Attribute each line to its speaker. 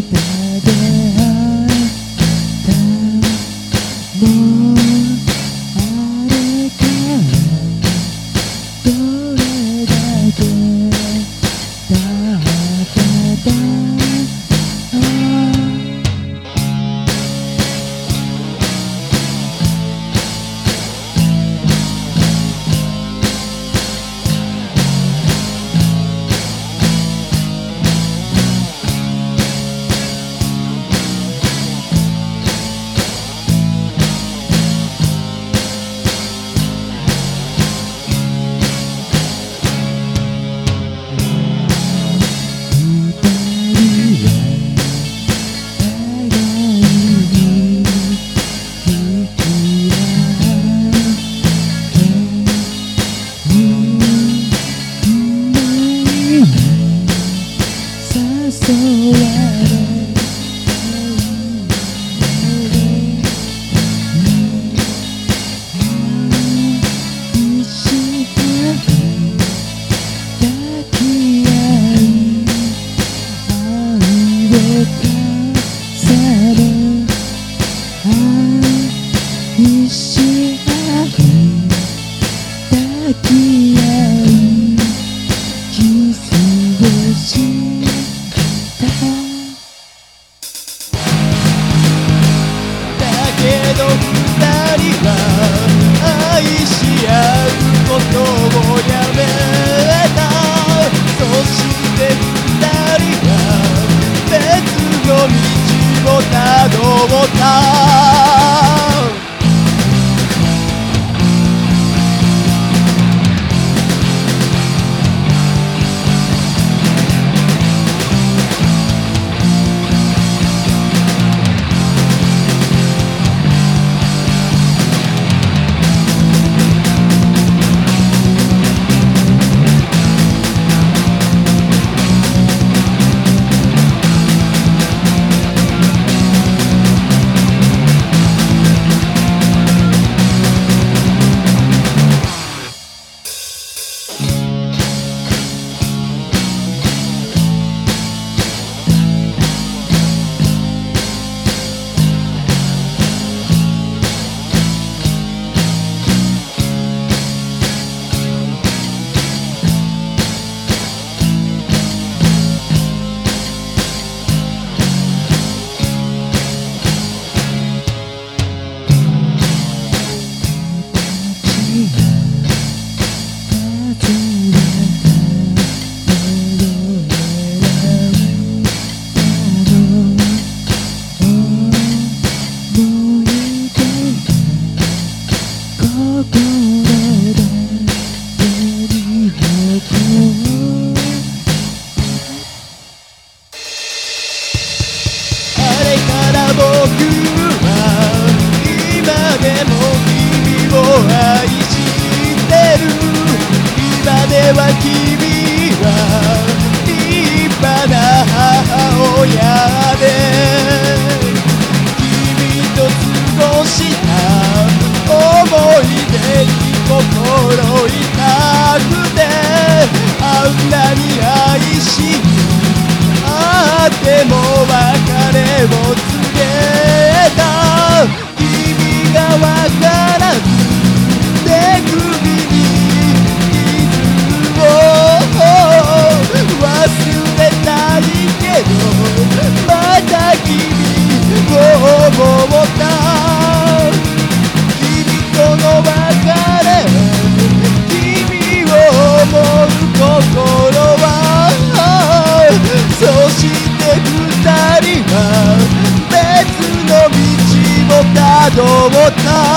Speaker 1: bad. の二人は愛し合うことをやめた。そして屋で君と過ごした思い出に心痛くてあんなに愛しあっても別れをたどった